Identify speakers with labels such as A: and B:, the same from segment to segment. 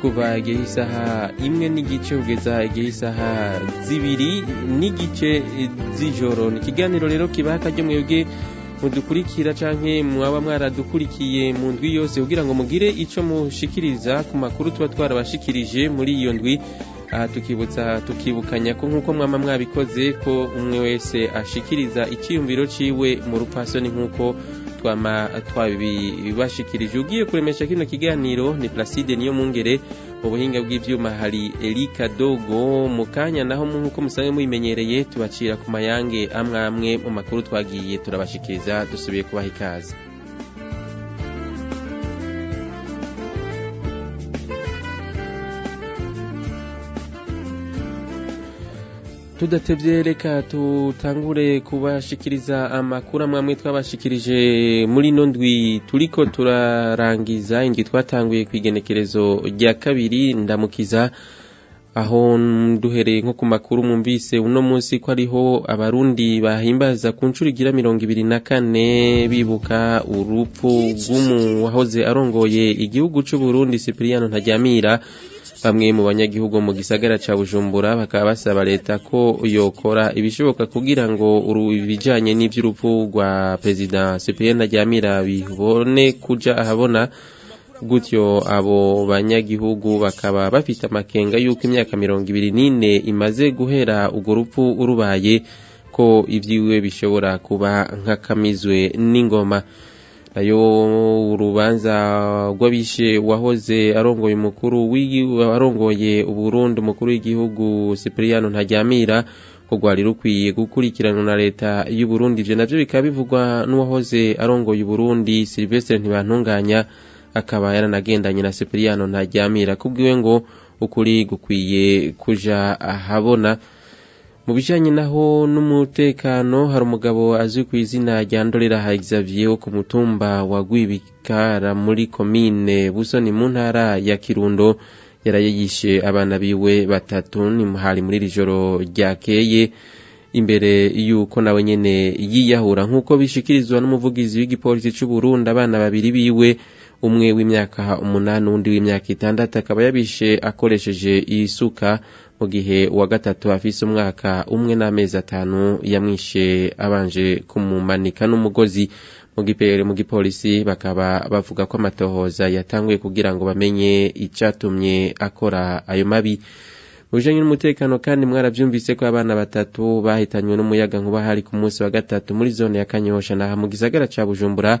A: kuva igihe isaha imwe n'igice kugeza igihe isaha zibiri n'igice z'ijoro ni ikiganiro rero kibaha akaryo mwebwe mudukurikira canke mwaba mwaradukurikiye mu ndwi yose kugira ngo mugire icyo mushikiriza ku makuru tuba twarabashikirije muri iyo ndwi aha tukibutsa tukibukanya ko nk'uko mwama mwabikoze ko umwe wese ashikiriza icyiyumviro ciwe mu rupasoni nk'uko twama twabibashikirije ugiye kuremesha kino kiganiro ni Placide niyo mungere mu buhinga bw'ivyuma hari Erika Dogo mu kanya naho nkuko musanzwe muyimenyereye tubacira ku mayange amwe amwe mu makuru twagiye turabashikiriza dusubiye kubaha ikaze tudatebye reka tutangure kubashikiriza amakuru amwe amwe twabashikirije muri ino ndwi turiko turarangiza indwi twatanguye ku igenekerezo rya kabiri ndamukiza aho duhereye nko ku makuru mwumvise uno munsi ko ariho abarundi bahimbaza ku nshuro igira mirongo ibiri na kane bibuka urupfu rw'umu wahoze arongoye igihugu cy'uburundi sipiriyano ntajyamira bamwe mu banyagihugu mu gisagara cya bujumbura bakaba basaba leta ko yokora ibishoboka kugira ngo ibijyanye n'iby'urupfu rwa perezida sipiyeni aryamira bibone kujya ahabona gutyo abo banyagihugu bakaba bafite amakenga y'uko imyaka mirongo ibiri n'ine imaze guhera urwo rupfu urubaye ko ibyiwe bishobora kuba nk'akamizwe n'ingoma Ayo urubanza rw'abishe wahoze arongoye umukuru arongoye uburundi umukuru w'igihugu Cyprien ntajyamira ko rwari rukwiye gukurikiranwa na leta y'u Burundi ivyo navyo bikaba bivugwa n'uwahoze arongoye uburundi Sylvestre ntibantunganya akaba yaranagendanye na Cyprien ntajyamira kubwiwe ngo ukuri gukwiye kuja ahabona mu bijyanye naho n'umutekano hari umugabo azwi ku izina rya ndorera Xavier wo ku mutumba wa Gwibikara muri komine busoni mu ntara ya kirundo yaraye abana biwe batatu hari muri iri joro ryakeye imbere y'uko nawe nyine yiyahura nk'uko bishyikirizwa n'umuvugizi w'igipolisi cy'u abana babiri biwe umwe w'imyaka umunani undi w'imyaka itandatu akaba yabishe akoresheje isuka ku gihe wa gatatu afise umwaka umwe n'amezi atanu yamwishe abanje kumumanika n'umugozi mu gipolisi bakaba bavuga ko amatohoza yatanguye kugira ngo bamenye icyatumye akora ayo mabi bujanye n'umutekano kandi mwaravyumvise ko abana batatu bahitanywe n'umuyaga nkuba hari ku munsi wa gatatu muri zone ya kanyosha naha mu gisagara ca bujumbura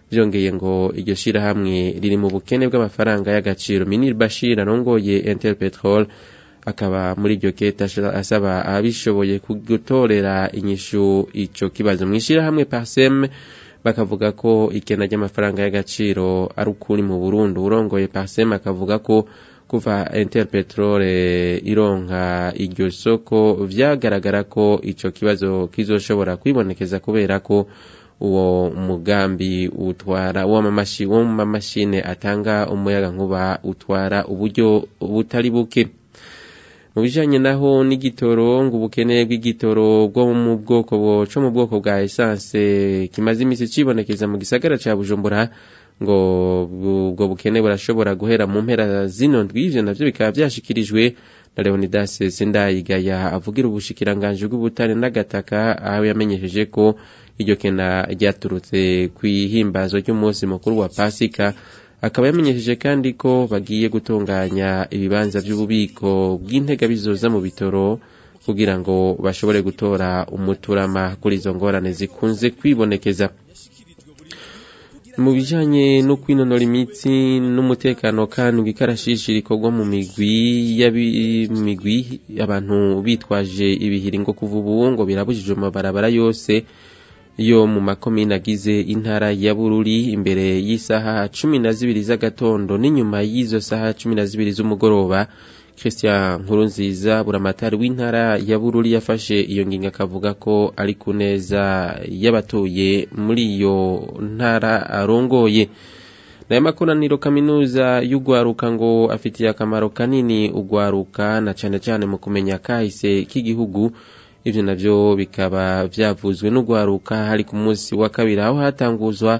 A: byongeye ngo iryo shirahamwe riri mu bukene bw'amafaranga y'agaciro minir bashir arongoye interpetrol akaba muri iryo keta asaba abishoboye gutorera inyishu icyo kibazo mu ishyirahamwe paseme bakavuga ko ikena ry'amafaranga y'agaciro ari ukuri mu burundu urongoye paseme akavuga ko kuva interpetrole eh, ironka iryo soko byagaragara ko icyo kibazo kizoshobora kwibonekeza kubera ko uwo mugambi utwara wo mu mamashine atanga umuyaga nkuba utwara uburyo butari buke mu bijyanye naho n'igitoro ngo ubukene bw'igitoro bwo mu bwoko buco mu bwoko bwa esanse kimaze iminsi kibonekeza mu gisagara cya bujumbura ngo ubwo bukene burashobora guhera mu mpera zino ndwije nabyo bikaba byashyikirijwe na leonidas sindayigaya avugira ubushikiranganje bw'ubutare n'agataka aho yamenyesheje ko iryo kena ryaturutse ku ihimbazo ry'umunsi mukuru wa pasika akaba yamenyesheje kandi ko bagiye gutunganya ibibanza by'ububiko bw'intega bizoza mu bitoro kugira ngo bashobore gutora umuturama kuri izo ngorane zikunze kwibonekeza mu bijyanye no kwinonora imitsi n'umutekano kandi ikarashishi rikorwa mu migwi abantu bitwaje ibihiri ngo kuva ubu ngo birabujije amabarabara yose yo mu makomine agize intara ya bururi imbere y'isaha cumi na zibiri z'agatondo n'inyuma y'izo saha cumi na zibiri z'umugoroba christian nkurunziza buramatari w'intara ya bururi yafashe iyo ngingo akavuga ko ari ku neza y'abatuye muri iyo ntara arongoye nayo makoraniro kaminuza yugwaruka ngo afitiye akamaro kanini ugwaruka na cyane cyane mu kumenya kahise k'igihugu ibyo nabyo bikaba byavuzwe n'urwaruka hari ku munsi wa kabiri aho hatanguzwa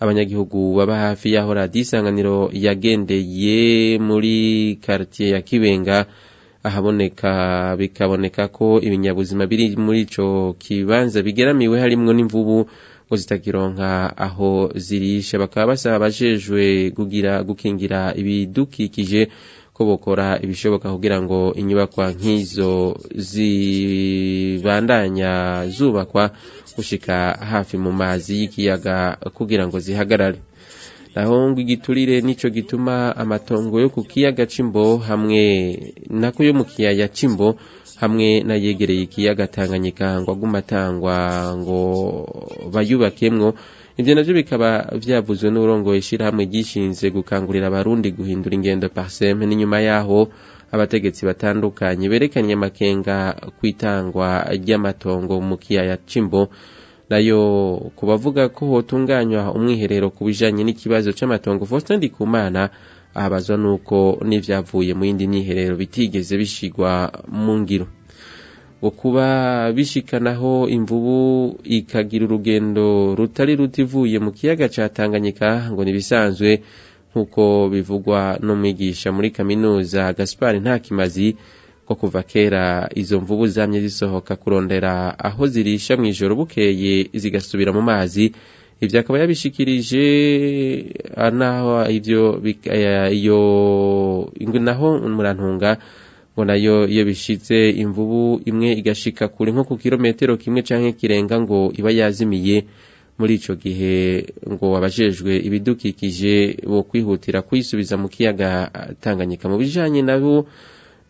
A: abanyagihugu baba hafi y'aho radiyo isanganiro yagendeye muri karitsiye ya kibenga ahaboneka bikaboneka ko ibinyabuzima biri muri icyo kibanza bigeramiwe harimo n'imvubu ngo zitakironka aho zirisha bakaba basaba abajejwe gukingira ibidukikije ko bukora ibishoboka kugira ngo inyubakwa nk'izo zibandanya zubakwa gushika hafi mu mazi y'ikiyaga kugira ngo zihagarare nahongo igiturire nicyo gituma amatongo yo ku kiyaga c'imbo hamwe nako yo mu kiyaya c'imbo hamwe n'ayegereye ikiyaga tanganyika ngo agumatangwa ngo bayubakemwo ivyo navyo bikaba vyavuzwe n'urongoye ishirahamwe ryishinze gukangurira abarundi guhindura ingendo parsem n'inyuma yaho abategetsi batandukanye berekanye amakenga kwitangwa ry'amatongo mu kiyaya cimbo nayo ku bavuga ko hotunganywa umwiherero ku bijanye n'ikibazo c'amatongo Faustin Ndikumana abazwa nuko n'ivyavuye mu yindi myiherero bitigeze bishigwa mu ngiro kuba bishikanaho imvubu ikagira urugendo rutari ruto ivuye mu kiyaga cya tanganyika ngo ntibisanzwe nk'uko bivugwa n'umwigisha muri kaminuza nta ntakimazi ko kuva kera izo mvubu zamye zisohoka kurondera aho zirisha mu ijoro bukeye zigasubira mu mazi ibyo akaba yabishikirije eh, naho ibyo naho murantunga ngo nayo iyo bishitse imvubu imwe igashika kure nko ku kilometero kimwe canke kirenga ngo iba yazimiye muri icyo gihe ngo abajejwe ibidukikije bo kwihutira kuyisubiza mu kiyaga Tanganyika mu bijanye nabo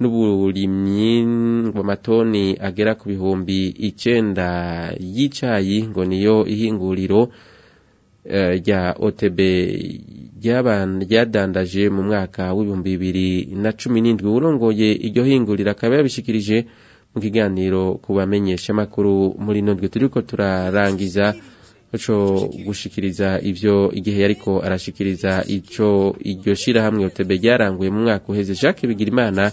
A: n'uburimyi ngo amatoni agera ku bihumbi icyenda y'icayi ngo niyo ihinguriro eh, rya uh, OTB ryadandaje mu mwaka w'ibihumbi bibiri na cumi n'indwi urongoye iryo hingurira akaba yabishikirije mu kiganiro ku bamenyeshamakuru muri nundwi turi ko turarangiza co gushikiriza ivyo igihe yariko arashikiriza ico iryo shirahamwe utebe ryaranguye mu mwaka uheze Jacques Bigirimana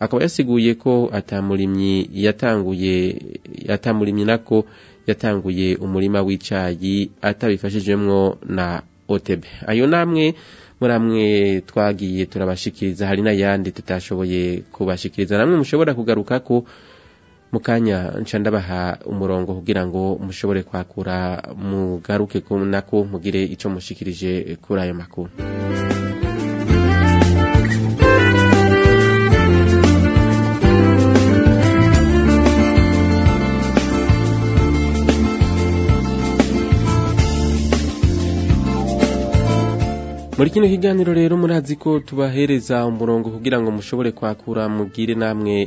A: akaba yasiguye ko atamurimyi yatanguye atamurimyi nako yatanguye umurima w'icyayi atabifashijwemo na otebe ayo namwe muri amwe twagiye turabashikiriza hari n'ayandi tutashoboye kubashikiriza namwe mushobora kugaruka ko mu kanya nca umurongo kugira ngo mushobore kwakura mugaruke nako mugire icyo mushikirije kuri ayo makuru muri kino kiganiro rero murazi ko tubahereza umurongo kugira ngo mushobore kwakura mubwire namwe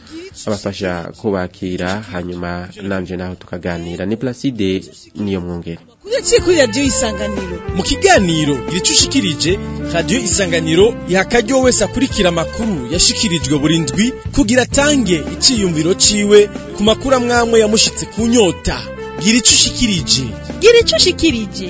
A: abafasha kubakira hanyuma nabyo naho tukaganira ni placide niyo
B: mwungere
C: mu kiganiro irico ushikirije radiyo isanganiro iha akaryo wese akurikira amakuru yashikirijwe buri ndwi kugira atange icyiyumviro ciwe ku makuru amwamwe yamushitse ku nyota gira ico ushikirije
B: gira ico ushikirije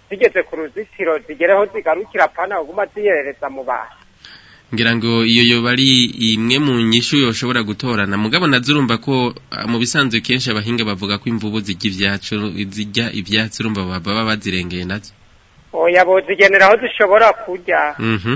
D: zigeze ku ruzitiro zigereho zigarukira apana uguma ziyerereza mu bantu
A: ngira ngo iyo yoba ari imwe mu nyishyu yoshobora gutorana mugabo urumva ko ah, mu bisanzwe kenshi abahinga bavuga ko imvubu zijya ibyatsi urumva baba bazirengeye nazo
D: oya bo
A: zigenera aho zishobora
D: kurya
A: mhm.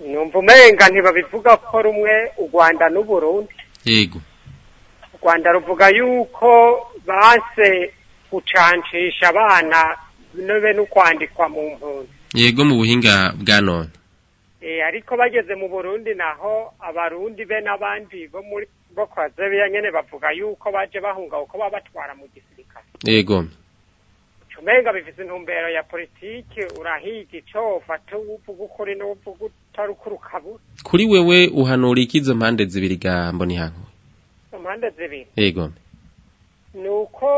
D: numva umenga ntibabivuga ko rumwe u rwanda n'uburundi
A: yego
D: u rwanda ruvuga yuko base gucancisha abana nobe no kwandikwa mu mpunzi
A: yego mu buhinga bwa none
D: e, ariko bageze mu burundi naho abarundi be n'abandi bo muri bo kwa nyine bavuga yuko baje bahunga uko baba batwara mu gisirikare
A: yego
D: umenga bifite intumbero ya politiki urahiga icyo ufata uwupfuga ukuri n'uwupfuga utaruka urukabura
A: kuri wewe uhanura iki izo mpande zibiri ga mbonihankuwe
D: izo mpande zibiri
A: yego
D: ni uko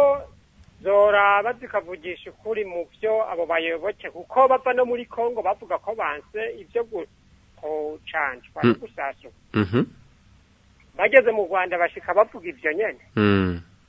D: zoraba zikavugisha ukuri mu byo abo bayoboke kuko bava no muri congo bavuga ko banse ibyo gucanjwa hmm. no gusasuka
A: mhm.
D: bageze mu rwanda bashika bavuga ibyo nyine hmm.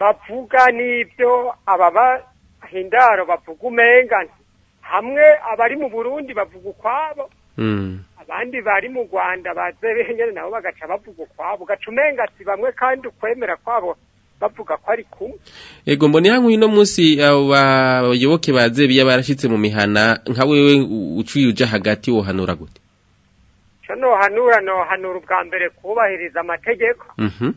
D: bavuga n'ibyo aba ababahindaro bavuga umenga hamwe abari mu burundi bavuga ukwabo
A: Hmm.
D: abandi bari mu rwanda baze benyine nabo bagaca bavuga ukwabo ugaca umengati bamwe kandi ukwemera kwabo bavuga ko ari kumwe
A: yego mbona ihanywa ino munsi abo bayoboke baze biya barashyitse mu mihana nka wewe uciye ujya hagati wohanura gute
D: cyo nohanura nohanura ubwa mbere kubahiriza amategeko
A: mhm.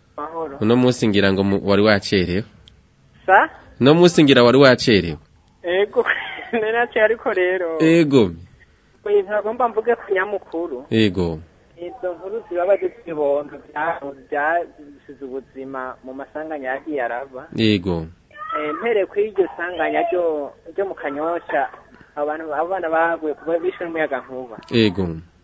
A: uno munsi ngira ngo wari wacerewe
E: sa
A: uno munsi ngira wari wacerewe
E: ego nacyo ariko rero ego ntagomba mvuge ku nyamukuru
A: ego
E: izo nkuru zibaba zifite ibintu byasize ubuzima mu masanganya yagiye araba
A: yego
E: Eh, mpereye kuri iryo sanganya ryo mu kanyosha abantu abana baguye kuba bishwe n'umuyaga nkuba
A: yego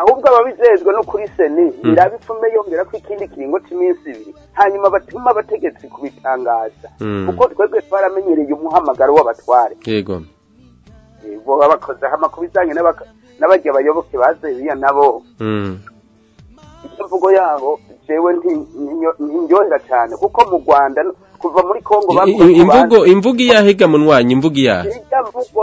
F: ahubwo ababijejwe no kuri seni hmm. biraba yongera ko ikindi kiringo cy'iminsi ibiri hanyuma batuma abategetsi kubitangaza
A: hmm.
F: kuko twebwe twaramenyereye umuhamagaro w'abatware
A: yego
F: bo babakozeho amakubijyanye n'abajya abayoboke bazebiya nabo hmm. imvugo yabo jewe ntinyohera cyane kuko mu rwanda kuva muri congo
A: imvugo imvugo iyahiga munwanyi imvugo iyahe
F: imvugo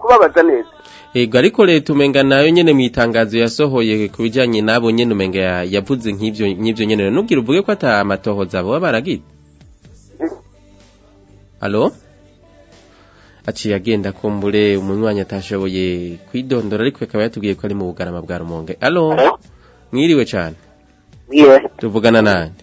F: kubabaza neza
A: yego ariko leta umenga nayo nyene mu itangazo yasohoye ku bijyanye n'abo nyene umenga yavuze nk'ibyo nk'ibyo nyene nubwira uvuge ko ata amatohoza baba baragize eh? alo aciye agenda kumbure umunywanya atashoboye kwidondora ariko akaba yatubwiye ko ari mu bugarama bwa rumonge alo mwiriwe cyane
G: mwiriwe
A: tuvugana nande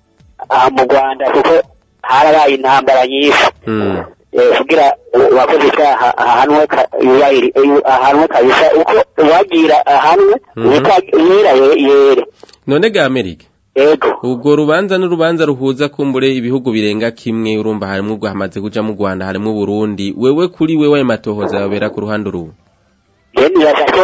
A: mu
G: rwanda kuko harabaye intambara nyinshi hmm. kugira uwakoze icyaha ahanwe ahanwe kabisa uko uwagira ahanwe yiraye yere
A: none gamerike
G: ego
A: ubwo rubanza n'urubanza ruhuza kumbure ibihugu birenga kimwe urumva harimo ubwo hamaze kuja mu Rwanda harimo Burundi wewe kuri wewe ayo matohoza yabera ku ruhande
G: urubu yemeza ko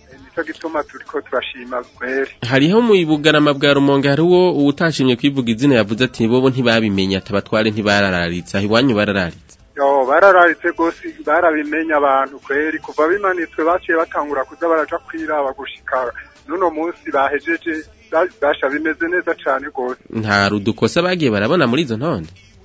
G: eh,
H: nicyo gituma turi ko turashima kweri
A: hariho mu ibugarama bwa rumonge hari uwo utashimye kwivuga izina yavuze ati bobo ntibabimenya atabatware ntibarararitse aho iwanyu barararitse
H: yo rwose barabimenya abantu kweri kuva bimanitswe baciye batangura kuza baraja kwiraba gushika n'uno munsi bahejeje basha bimeze neza cyane rwose
A: nta rudukosa bagiye barabona muri izo ntonde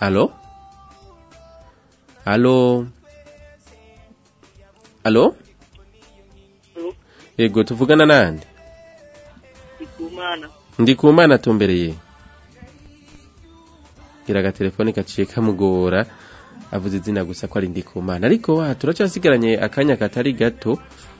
H: ¿Aló? ¿Aló? ¿Aló?
A: Yego eh, tuvugana nande? Ndikumana. Ndikumana atumbereye. Gira agatelefone kaciye kamugora avuze izina gusa ko ari Ndikumana ariko wa turacyasigaranye akanya katari gato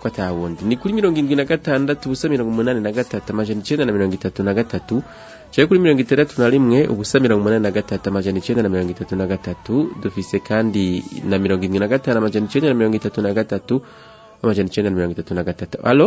A: ko atawundi ni kuri mirongo irindwi na gatandatu ubusa mirongo umunani na gatatu amajana icyenda na mirongo itatu na gatatu cyari kuri mirongo itandatu na rimwe ubusa mirongo umunani na gatatu amajana icyenda na mirongo itatu na gatatu dufise kandi na mirongo irindwi na gatanu amajana icyenda na mirongo itatu na gatatu amajana icyenda na mirongo itatu na gatatu alo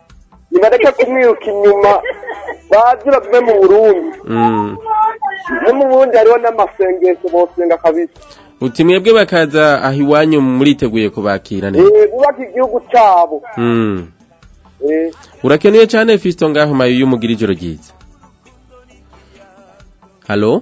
I: nibareke kumwiruka inyuma bazi bavuye mu burundi
A: mm.
I: no mu burundi hariho n'amasengesho bosenga kabisa
A: uti mwebwe bakaza aho iwanyu muriteguye kubakira neza
I: eh, bubaka igihugu cyabo
A: mm.
I: eh.
A: urakeneye cyane fisito ngaho mayo y'umugira ijoro ryiza halo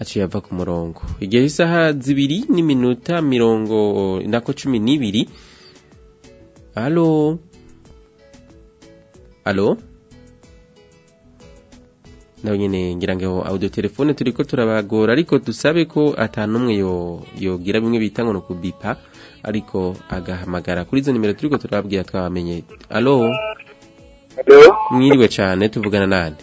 A: aciye ava ku murongo igihe isaha zibiri n'iminota mirongo nako cumi n'ibiri alo alo nawe nyine ngira ngo audio telefone turi ko turabagora ariko dusabe ko atanu umwe yogira bimwe bita ngo kubipa ariko agahamagara kuri izo nimero turi ko turababwira twabamenye alo mwiriwe cyane tuvugana nande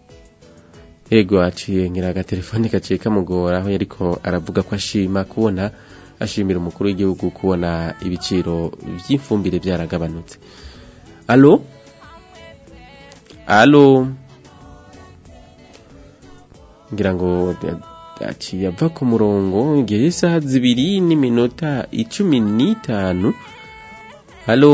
A: ego aciye ngira agatelefone gaciye kamugora aho yariko aravuga ko ashima kubona ashimira umukuru w'igihugu kubona ibiciro by'ifumbire byaragabanutse alo alo ngira ngo aciye ava ku murongo igihe isaha zibiri n'iminota icumi n'itanu alo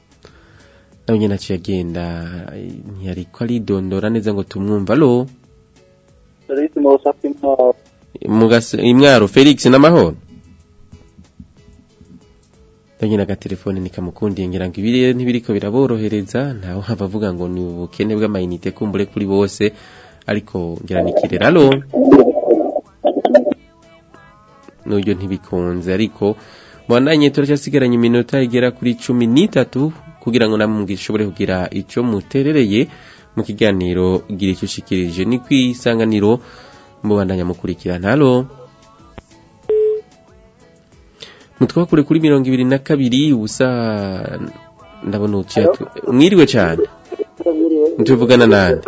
A: nawe nyine aciye agenda ntiyari ko aridondora neza ngo tumwumva alo imwaro felix n'amahoro ndagenda agatelefone ntikamukundingira ngo ibiriye ntibiriko biraborohereza ntawe abavuga ngo ni ubukene bw'amayinite kumbure kuri bose ariko ngira nikirera alo n'ubyo ntibikunze ariko mubandanye turacasigaranye iminota igera kuri cumi n'itatu kugira ngo namwe ushobore kugira icyo muterereye mu kiganiro gira icyo ushikirije ni ku isanganiro mubandanya mukurikirana halo mutwe kure kuri mirongo ibiri na kabiri ubusa ndabona uciye mwiriwe cyane ntituvugana nande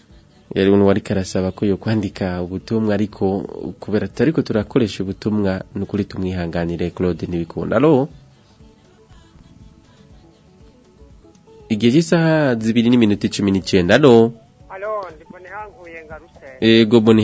J: yari
A: umuntu wari karasaba ko yo kwandika ubutumwa ariko kubera tutari ko turakoresha ubutumwa ni ukuri tumwihanganire claude ntibikunda alo igihe cy'isaha zibiri n'iminota cumi n'icyenda alo
D: alo
K: mboni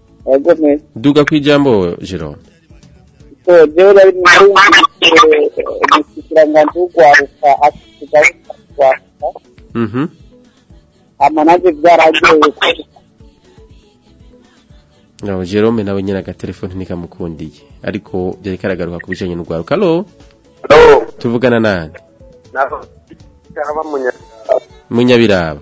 A: duga ku ijambo
K: jiro rero ari
A: nawe jerome nawe nyine agatelefoni ntikamukundiye ariko byari karagaruka ku bijyanye n'urwaruka alo tuvugana nani munyabiraba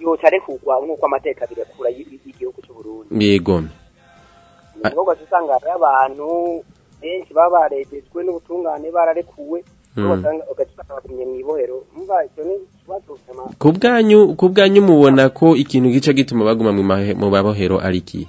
A: yoca
J: arekugwa nk'uko amateka birakura y'igihugu cy'uburundi
A: yego
J: ni ngombwa usanga abantu benshi baba barejejwe n'ubutungane bararekuwe hmm.
A: ku bwanyu ku mubona ko ikintu gica gituma baguma mu babohero ari iki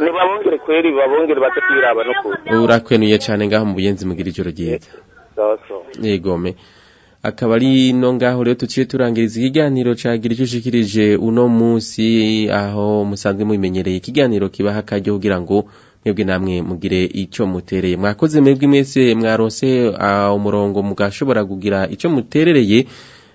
L: ntibabongere kweri
M: babongere batakiraba no
A: urakwenuye cyane ngaho mu buyenzi mugira ijoro ryiza
M: yego
A: me akaba ari no ngaho rero tuciye turangiriza ikiganiro cagira icushikirije uno munsi aho musanzwe mubimenyereye ikiganiro kibaha akaryo kugira ngo mwebwe namwe mugire icyo mutereye mwakoze mwebwe mwese mwaronse umurongo mugashobora kugira
N: icyo
A: muterereye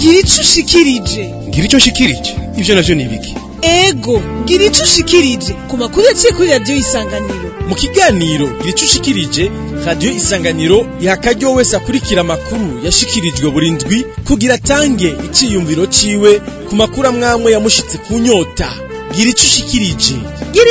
A: Giricho
C: shikirije Giricho shikirije ivyo navyo
A: ego gira icyo ku makuru yaciye kuri radiyo isanganiro
C: mu kiganiro gira icyo radiyo isanganiro iha wese akurikira amakuru yashikirijwe buri ndwi kugira atange icyiyumviro ciwe ku makuru amwamwe yamushitse ku nyota gira icyo ushikirije
A: gira